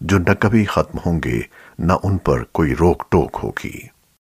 جو نہ کبھی ختم ہوں گے نہ ان پر کوئی روک ٹوک ہوگی۔